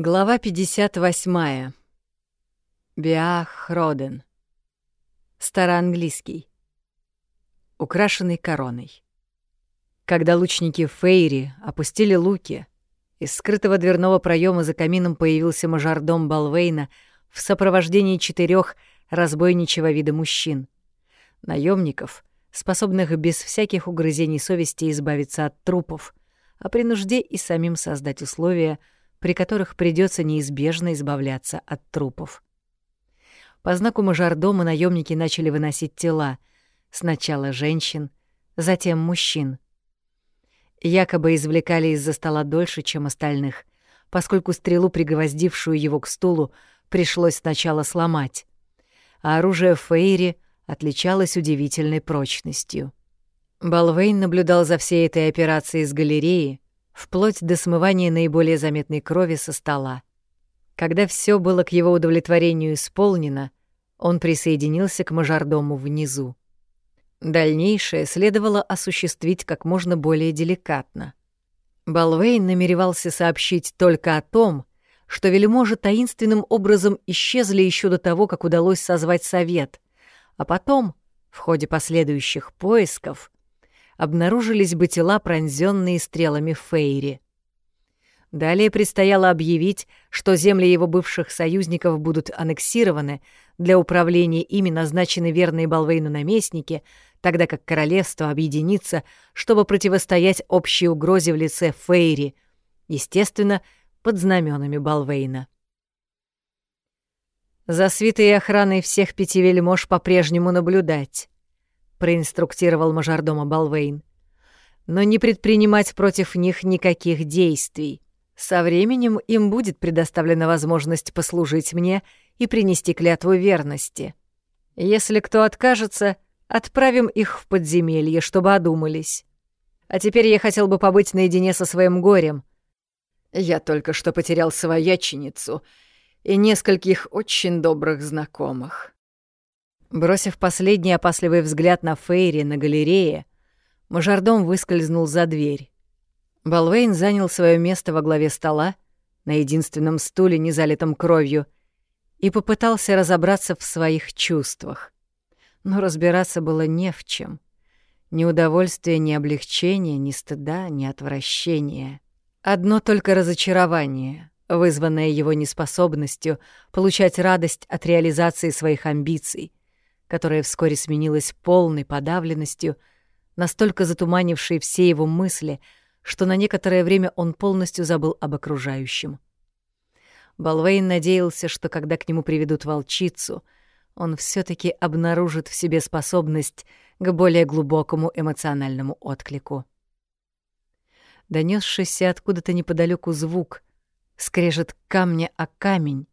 Глава 58. Биах Роден. Староанглийский. Украшенный короной. Когда лучники Фейри опустили луки, из скрытого дверного проема за камином появился мажордом Балвейна в сопровождении четырех разбойничего вида мужчин. наемников, способных без всяких угрызений совести избавиться от трупов, а при нужде и самим создать условия — при которых придется неизбежно избавляться от трупов. По знаку мажордома наемники начали выносить тела, сначала женщин, затем мужчин. Якобы извлекали из-за стола дольше, чем остальных, поскольку стрелу, пригвоздившую его к стулу, пришлось сначала сломать, а оружие Фейри отличалось удивительной прочностью. Балвейн наблюдал за всей этой операцией с галереи, вплоть до смывания наиболее заметной крови со стола. Когда все было к его удовлетворению исполнено, он присоединился к мажордому внизу. Дальнейшее следовало осуществить как можно более деликатно. Балвейн намеревался сообщить только о том, что вельможи таинственным образом исчезли еще до того, как удалось созвать совет, а потом, в ходе последующих поисков, обнаружились бы тела, пронзенные стрелами Фейри. Далее предстояло объявить, что земли его бывших союзников будут аннексированы, для управления ими назначены верные Балвейну наместники, тогда как королевство объединится, чтобы противостоять общей угрозе в лице Фейри, естественно, под знаменами Балвейна. За свитой и охраной всех пяти вельмож по-прежнему наблюдать проинструктировал мажордома Балвейн. Но не предпринимать против них никаких действий. Со временем им будет предоставлена возможность послужить мне и принести клятву верности. Если кто откажется, отправим их в подземелье, чтобы одумались. А теперь я хотел бы побыть наедине со своим горем. Я только что потерял свояченицу и нескольких очень добрых знакомых. Бросив последний опасливый взгляд на Фейри на галерее, мажордом выскользнул за дверь. Балвейн занял свое место во главе стола, на единственном стуле, не залитом кровью, и попытался разобраться в своих чувствах. Но разбираться было не в чем. Ни удовольствия, ни облегчения, ни стыда, ни отвращения. Одно только разочарование, вызванное его неспособностью получать радость от реализации своих амбиций, которая вскоре сменилась полной подавленностью, настолько затуманившей все его мысли, что на некоторое время он полностью забыл об окружающем. Балвейн надеялся, что когда к нему приведут волчицу, он все таки обнаружит в себе способность к более глубокому эмоциональному отклику. Донесшийся откуда-то неподалеку звук, скрежет камня о камень,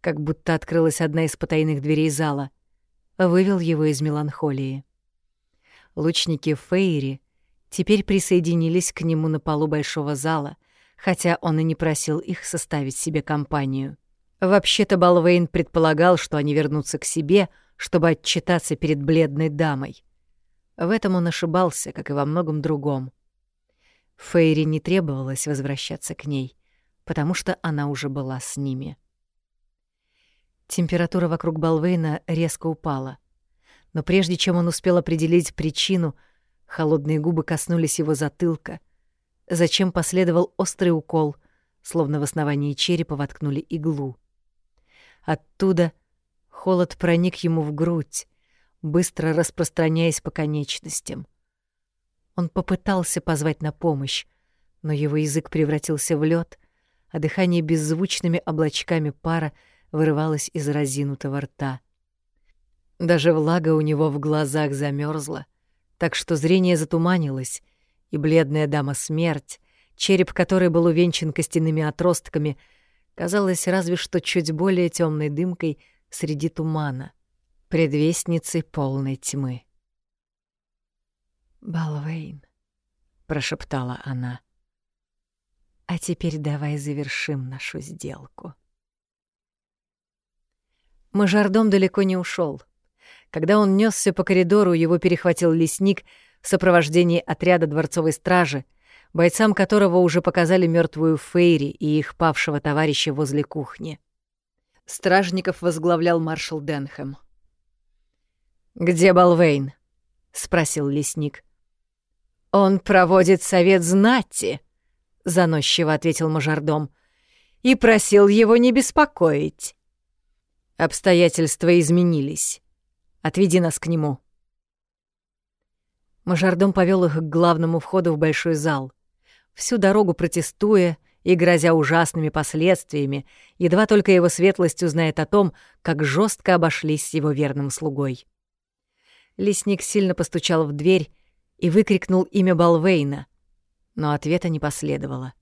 как будто открылась одна из потайных дверей зала — вывел его из меланхолии. Лучники Фейри теперь присоединились к нему на полу большого зала, хотя он и не просил их составить себе компанию. Вообще-то Балвейн предполагал, что они вернутся к себе, чтобы отчитаться перед бледной дамой. В этом он ошибался, как и во многом другом. Фейри не требовалось возвращаться к ней, потому что она уже была с ними. Температура вокруг Балвейна резко упала. Но прежде чем он успел определить причину, холодные губы коснулись его затылка, зачем последовал острый укол, словно в основании черепа воткнули иглу. Оттуда холод проник ему в грудь, быстро распространяясь по конечностям. Он попытался позвать на помощь, но его язык превратился в лед, а дыхание беззвучными облачками пара — вырывалась из разинутого рта. Даже влага у него в глазах замерзла, так что зрение затуманилось, и бледная дама смерть, череп которой был увенчан костяными отростками, казалась разве что чуть более темной дымкой среди тумана, предвестницей полной тьмы. «Балвейн», — прошептала она, — «а теперь давай завершим нашу сделку». Мажордом далеко не ушел. Когда он несся по коридору, его перехватил лесник в сопровождении отряда дворцовой стражи, бойцам которого уже показали мертвую Фейри и их павшего товарища возле кухни. Стражников возглавлял маршал Денхэм. «Где Балвейн?» — спросил лесник. «Он проводит совет знати», — заносчиво ответил мажордом, — «и просил его не беспокоить». «Обстоятельства изменились. Отведи нас к нему». Мажордом повел их к главному входу в большой зал. Всю дорогу протестуя и грозя ужасными последствиями, едва только его светлость узнает о том, как жестко обошлись с его верным слугой. Лесник сильно постучал в дверь и выкрикнул имя Балвейна, но ответа не последовало.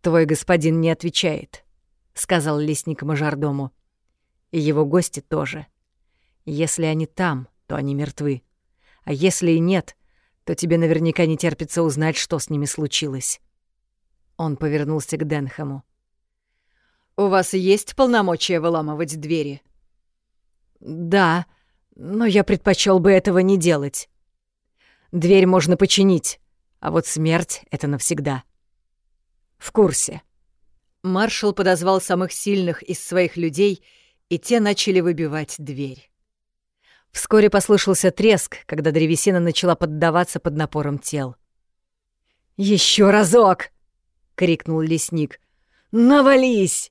«Твой господин не отвечает», — сказал лесник мажордому. «И его гости тоже. Если они там, то они мертвы. А если и нет, то тебе наверняка не терпится узнать, что с ними случилось». Он повернулся к Денхэму. «У вас есть полномочия выламывать двери?» «Да, но я предпочел бы этого не делать. Дверь можно починить, а вот смерть — это навсегда». «В курсе». Маршал подозвал самых сильных из своих людей, и те начали выбивать дверь. Вскоре послышался треск, когда древесина начала поддаваться под напором тел. Еще разок!» — крикнул лесник. «Навались!»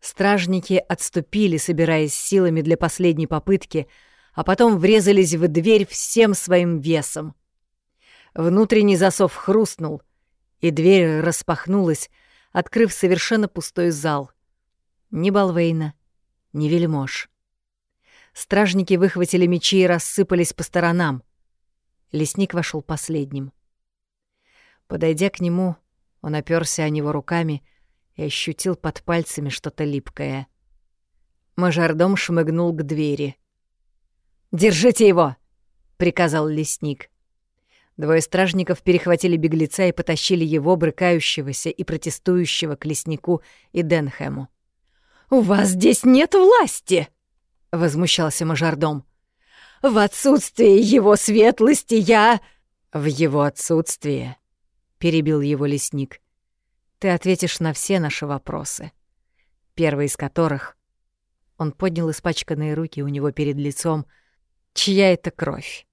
Стражники отступили, собираясь силами для последней попытки, а потом врезались в дверь всем своим весом. Внутренний засов хрустнул, и дверь распахнулась, открыв совершенно пустой зал. Ни Балвейна, ни Вельмож. Стражники выхватили мечи и рассыпались по сторонам. Лесник вошел последним. Подойдя к нему, он оперся о него руками и ощутил под пальцами что-то липкое. Мажордом шмыгнул к двери. «Держите его!» — приказал лесник. Двое стражников перехватили беглеца и потащили его, брыкающегося и протестующего к леснику и Денхэму. «У вас здесь нет власти!» — возмущался мажордом. «В отсутствие его светлости я...» «В его отсутствие», — перебил его лесник, — «ты ответишь на все наши вопросы, первый из которых...» Он поднял испачканные руки у него перед лицом. «Чья это кровь?»